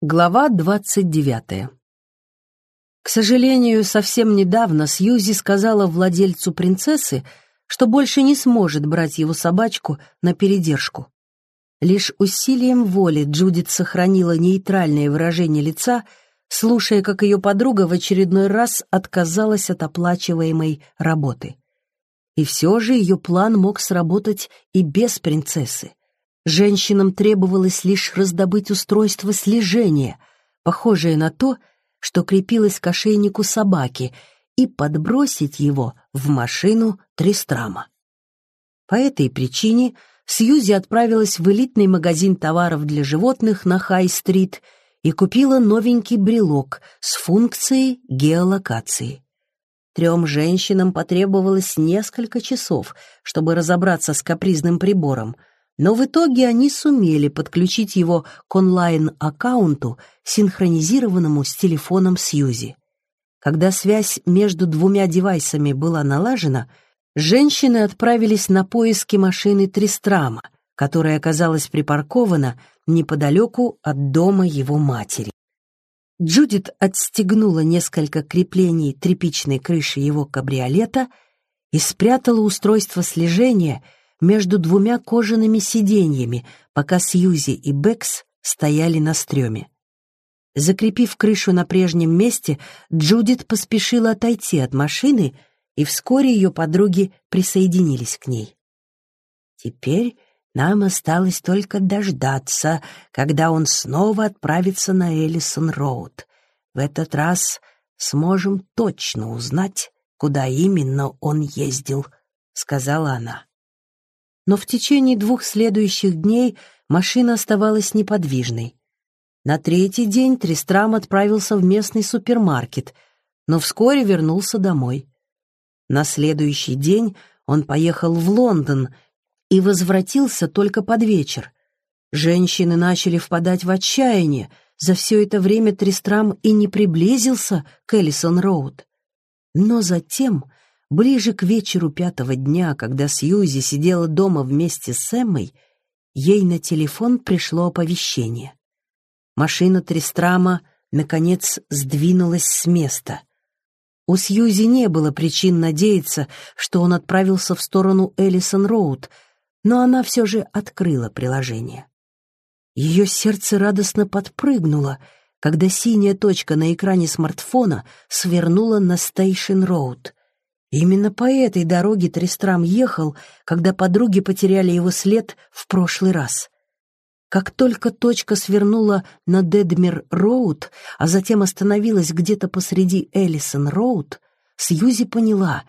Глава двадцать девятая. К сожалению, совсем недавно Сьюзи сказала владельцу принцессы, что больше не сможет брать его собачку на передержку. Лишь усилием воли Джудит сохранила нейтральное выражение лица, слушая, как ее подруга в очередной раз отказалась от оплачиваемой работы. И все же ее план мог сработать и без принцессы. Женщинам требовалось лишь раздобыть устройство слежения, похожее на то, что крепилось к ошейнику собаки, и подбросить его в машину Тристрама. По этой причине Сьюзи отправилась в элитный магазин товаров для животных на Хай-стрит и купила новенький брелок с функцией геолокации. Трем женщинам потребовалось несколько часов, чтобы разобраться с капризным прибором — но в итоге они сумели подключить его к онлайн-аккаунту, синхронизированному с телефоном Сьюзи. Когда связь между двумя девайсами была налажена, женщины отправились на поиски машины Тристрама, которая оказалась припаркована неподалеку от дома его матери. Джудит отстегнула несколько креплений тряпичной крыши его кабриолета и спрятала устройство слежения — между двумя кожаными сиденьями, пока Сьюзи и Бэкс стояли на стреме. Закрепив крышу на прежнем месте, Джудит поспешила отойти от машины, и вскоре ее подруги присоединились к ней. «Теперь нам осталось только дождаться, когда он снова отправится на Эллисон-Роуд. В этот раз сможем точно узнать, куда именно он ездил», — сказала она но в течение двух следующих дней машина оставалась неподвижной. На третий день Тристрам отправился в местный супермаркет, но вскоре вернулся домой. На следующий день он поехал в Лондон и возвратился только под вечер. Женщины начали впадать в отчаяние, за все это время Тристрам и не приблизился к Эллисон-Роуд. Но затем Ближе к вечеру пятого дня, когда Сьюзи сидела дома вместе с Эммой, ей на телефон пришло оповещение. Машина Тристрама, наконец, сдвинулась с места. У Сьюзи не было причин надеяться, что он отправился в сторону Эллисон-Роуд, но она все же открыла приложение. Ее сердце радостно подпрыгнуло, когда синяя точка на экране смартфона свернула на Стейшн-Роуд — Именно по этой дороге Тристрам ехал, когда подруги потеряли его след в прошлый раз. Как только точка свернула на Дедмир-Роуд, а затем остановилась где-то посреди Эллисон-Роуд, Сьюзи поняла,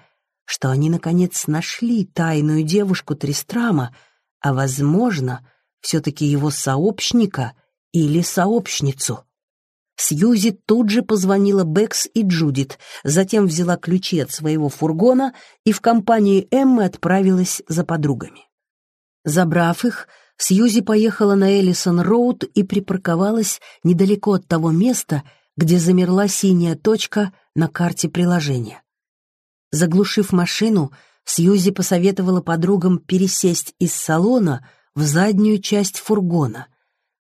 что они, наконец, нашли тайную девушку Тристрама, а, возможно, все-таки его сообщника или сообщницу. Сьюзи тут же позвонила Бэкс и Джудит, затем взяла ключи от своего фургона и в компании Эммы отправилась за подругами. Забрав их, Сьюзи поехала на Эллисон-Роуд и припарковалась недалеко от того места, где замерла синяя точка на карте приложения. Заглушив машину, Сьюзи посоветовала подругам пересесть из салона в заднюю часть фургона.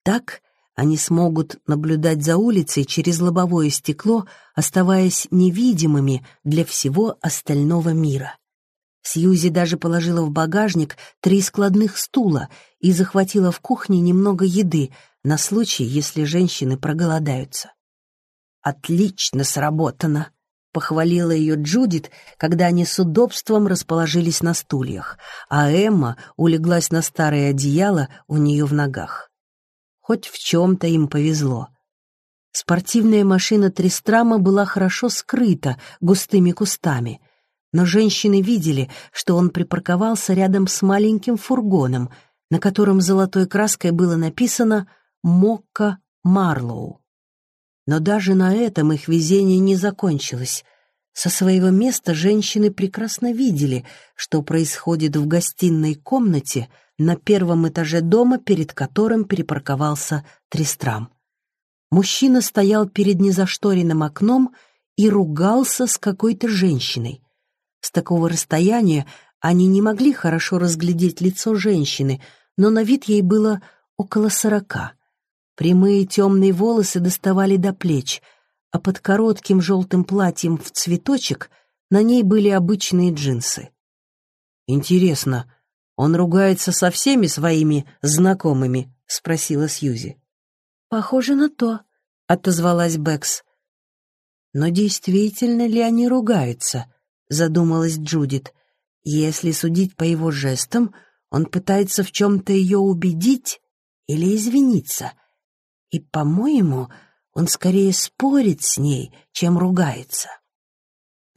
Так они смогут наблюдать за улицей через лобовое стекло, оставаясь невидимыми для всего остального мира. Сьюзи даже положила в багажник три складных стула и захватила в кухне немного еды на случай, если женщины проголодаются. «Отлично сработано!» — похвалила ее Джудит, когда они с удобством расположились на стульях, а Эмма улеглась на старое одеяло у нее в ногах. Хоть в чем-то им повезло. Спортивная машина Тристрама была хорошо скрыта густыми кустами, но женщины видели, что он припарковался рядом с маленьким фургоном, на котором золотой краской было написано «Мокка Марлоу». Но даже на этом их везение не закончилось. Со своего места женщины прекрасно видели, что происходит в гостиной комнате — на первом этаже дома, перед которым перепарковался Тристрам. Мужчина стоял перед незашторенным окном и ругался с какой-то женщиной. С такого расстояния они не могли хорошо разглядеть лицо женщины, но на вид ей было около сорока. Прямые темные волосы доставали до плеч, а под коротким желтым платьем в цветочек на ней были обычные джинсы. «Интересно, он ругается со всеми своими знакомыми?» — спросила Сьюзи. «Похоже на то», — отозвалась Бэкс. «Но действительно ли они ругаются?» — задумалась Джудит. «Если судить по его жестам, он пытается в чем-то ее убедить или извиниться. И, по-моему, он скорее спорит с ней, чем ругается».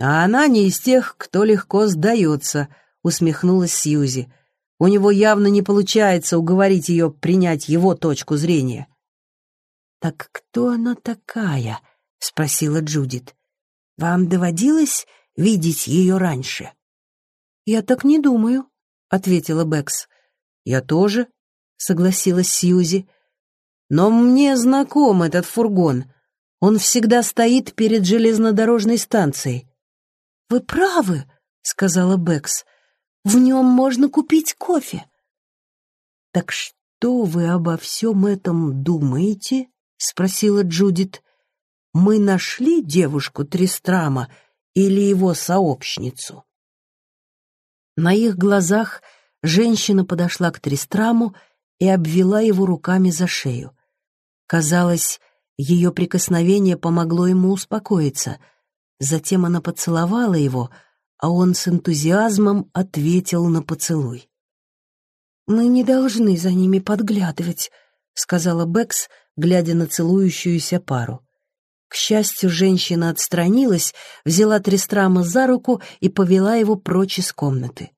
«А она не из тех, кто легко сдается», — усмехнулась Сьюзи. «У него явно не получается уговорить ее принять его точку зрения». «Так кто она такая?» — спросила Джудит. «Вам доводилось видеть ее раньше?» «Я так не думаю», — ответила Бэкс. «Я тоже», — согласилась Сьюзи. «Но мне знаком этот фургон. Он всегда стоит перед железнодорожной станцией». «Вы правы», — сказала Бэкс. «В нем можно купить кофе». «Так что вы обо всем этом думаете?» — спросила Джудит. «Мы нашли девушку Тристрама или его сообщницу?» На их глазах женщина подошла к Тристраму и обвела его руками за шею. Казалось, ее прикосновение помогло ему успокоиться. Затем она поцеловала его, а он с энтузиазмом ответил на поцелуй. «Мы не должны за ними подглядывать», — сказала Бэкс, глядя на целующуюся пару. К счастью, женщина отстранилась, взяла Трестрама за руку и повела его прочь из комнаты.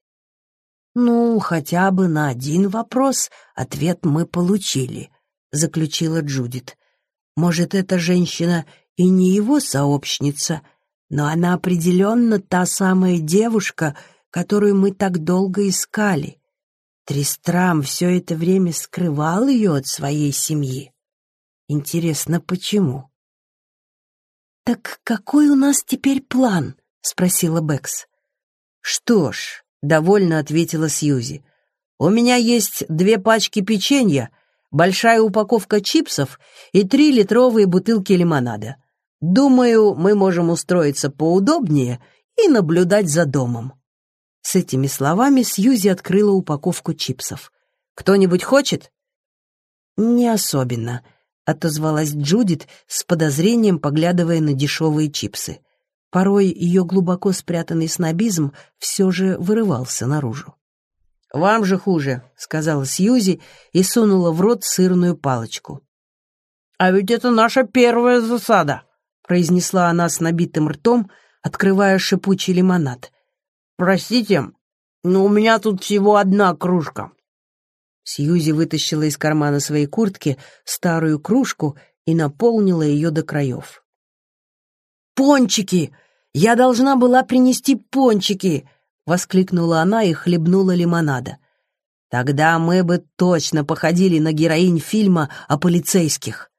«Ну, хотя бы на один вопрос ответ мы получили», — заключила Джудит. «Может, эта женщина и не его сообщница, но она определенно та самая девушка, которую мы так долго искали. Тристрам все это время скрывал ее от своей семьи. Интересно, почему? «Так какой у нас теперь план?» — спросила Бэкс. «Что ж», — довольно ответила Сьюзи, «у меня есть две пачки печенья, большая упаковка чипсов и три литровые бутылки лимонада. Думаю, мы можем устроиться поудобнее и наблюдать за домом». С этими словами Сьюзи открыла упаковку чипсов. «Кто-нибудь хочет?» «Не особенно», — отозвалась Джудит с подозрением, поглядывая на дешевые чипсы. Порой ее глубоко спрятанный снобизм все же вырывался наружу. «Вам же хуже», — сказала Сьюзи и сунула в рот сырную палочку. «А ведь это наша первая засада», — произнесла она с набитым ртом, открывая шипучий лимонад. «Простите, но у меня тут всего одна кружка. Сьюзи вытащила из кармана своей куртки старую кружку и наполнила ее до краев. «Пончики! Я должна была принести пончики!» — воскликнула она и хлебнула лимонада. «Тогда мы бы точно походили на героинь фильма о полицейских».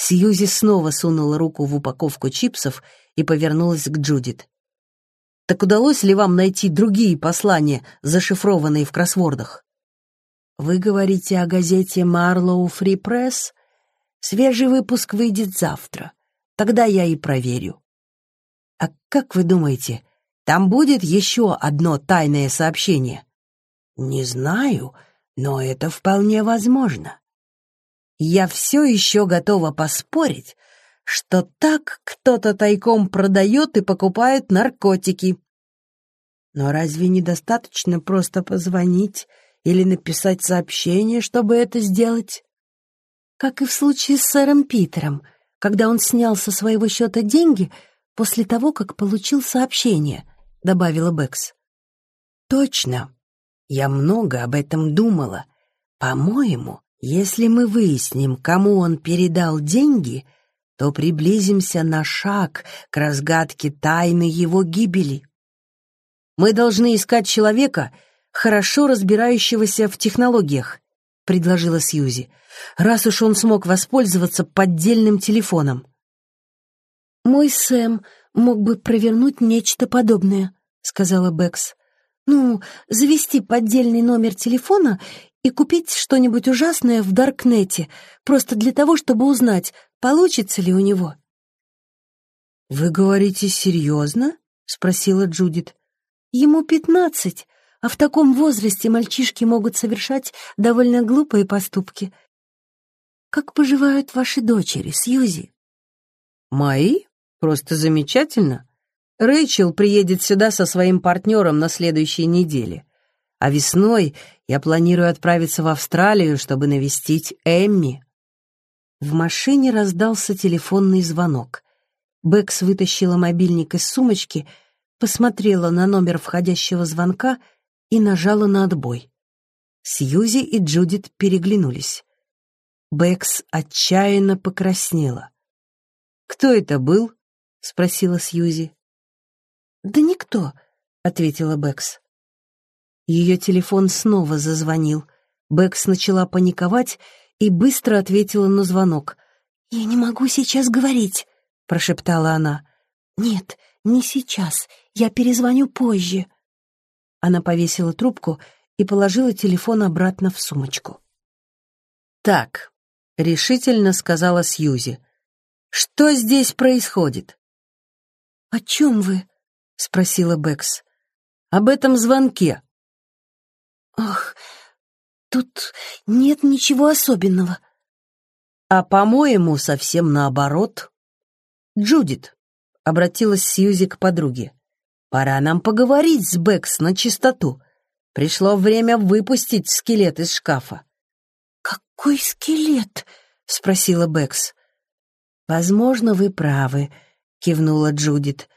Сьюзи снова сунула руку в упаковку чипсов и повернулась к Джудит. «Так удалось ли вам найти другие послания, зашифрованные в кроссвордах?» Вы говорите о газете «Марлоу Фри Пресс»? Свежий выпуск выйдет завтра. Тогда я и проверю. А как вы думаете, там будет еще одно тайное сообщение? Не знаю, но это вполне возможно. Я все еще готова поспорить, что так кто-то тайком продает и покупает наркотики. Но разве недостаточно просто позвонить или написать сообщение, чтобы это сделать. Как и в случае с сэром Питером, когда он снял со своего счета деньги после того, как получил сообщение, добавила Бэкс. Точно. Я много об этом думала. По-моему, если мы выясним, кому он передал деньги, то приблизимся на шаг к разгадке тайны его гибели. Мы должны искать человека, хорошо разбирающегося в технологиях», — предложила Сьюзи, «раз уж он смог воспользоваться поддельным телефоном». «Мой Сэм мог бы провернуть нечто подобное», — сказала Бэкс. «Ну, завести поддельный номер телефона и купить что-нибудь ужасное в Даркнете, просто для того, чтобы узнать, получится ли у него. «Вы говорите серьезно?» — спросила Джудит. «Ему пятнадцать, а в таком возрасте мальчишки могут совершать довольно глупые поступки. Как поживают ваши дочери, Сьюзи?» «Мои? Просто замечательно. Рэйчел приедет сюда со своим партнером на следующей неделе. А весной я планирую отправиться в Австралию, чтобы навестить Эмми». В машине раздался телефонный звонок. Бэкс вытащила мобильник из сумочки, посмотрела на номер входящего звонка и нажала на отбой. Сьюзи и Джудит переглянулись. Бэкс отчаянно покраснела. «Кто это был?» — спросила Сьюзи. «Да никто», — ответила Бэкс. Ее телефон снова зазвонил. Бэкс начала паниковать и быстро ответила на звонок. «Я не могу сейчас говорить», — прошептала она. «Нет, не сейчас. Я перезвоню позже». Она повесила трубку и положила телефон обратно в сумочку. «Так», — решительно сказала Сьюзи, — «что здесь происходит?» «О чем вы?» — спросила Бэкс. «Об этом звонке», Ах, тут нет ничего особенного. А, по-моему, совсем наоборот. Джудит, обратилась Сьюзи к подруге. Пора нам поговорить с Бэкс на чистоту. Пришло время выпустить скелет из шкафа. «Какой скелет?» — спросила Бэкс. «Возможно, вы правы», — кивнула Джудит.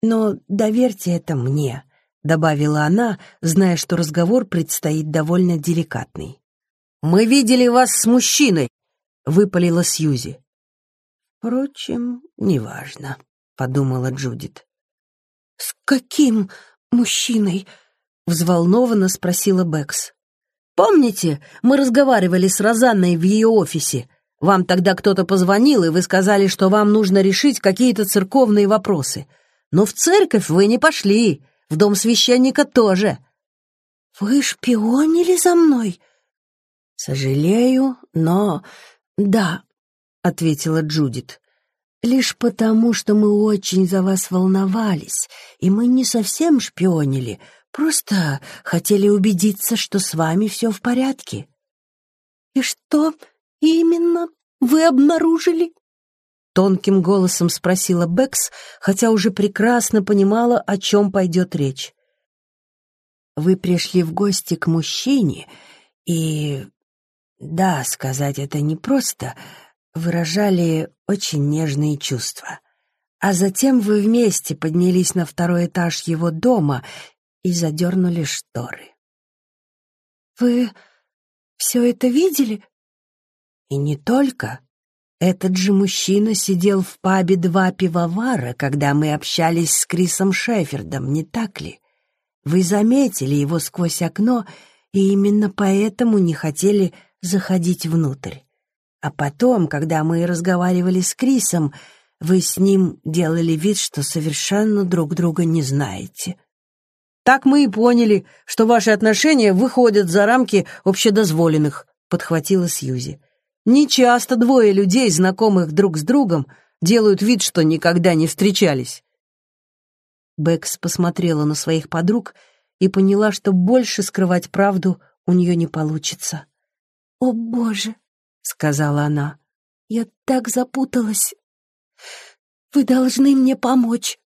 «Но доверьте это мне добавила она, зная, что разговор предстоит довольно деликатный. «Мы видели вас с мужчиной!» — выпалила Сьюзи. «Впрочем, неважно», — подумала Джудит. «С каким мужчиной?» — взволнованно спросила Бэкс. «Помните, мы разговаривали с Розанной в ее офисе? Вам тогда кто-то позвонил, и вы сказали, что вам нужно решить какие-то церковные вопросы. Но в церковь вы не пошли, в дом священника тоже. Вы шпионили за мной? Сожалею, но... Да, ответила Джудит. Лишь потому, что мы очень за вас волновались, и мы не совсем шпионили, просто хотели убедиться, что с вами все в порядке. И что именно вы обнаружили? Тонким голосом спросила Бэкс, хотя уже прекрасно понимала, о чем пойдет речь. «Вы пришли в гости к мужчине, и, да, сказать это непросто, выражали очень нежные чувства. А затем вы вместе поднялись на второй этаж его дома и задернули шторы. «Вы все это видели?» «И не только», этот же мужчина сидел в пабе «Два пивовара», когда мы общались с Крисом Шефердом, не так ли? Вы заметили его сквозь окно и именно поэтому не хотели заходить внутрь. А потом, когда мы разговаривали с Крисом, вы с ним делали вид, что совершенно друг друга не знаете. Так мы и поняли, что ваши отношения выходят за рамки общедозволенных, подхватила Сьюзи. Нечасто двое людей, знакомых друг с другом, делают вид, что никогда не встречались. Бэкс посмотрела на своих подруг и поняла, что больше скрывать правду у нее не получится. «О, Боже!» — сказала она. «Я так запуталась. Вы должны мне помочь».